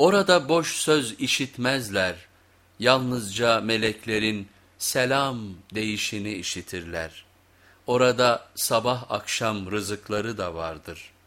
Orada boş söz işitmezler, yalnızca meleklerin selam deyişini işitirler. Orada sabah akşam rızıkları da vardır.''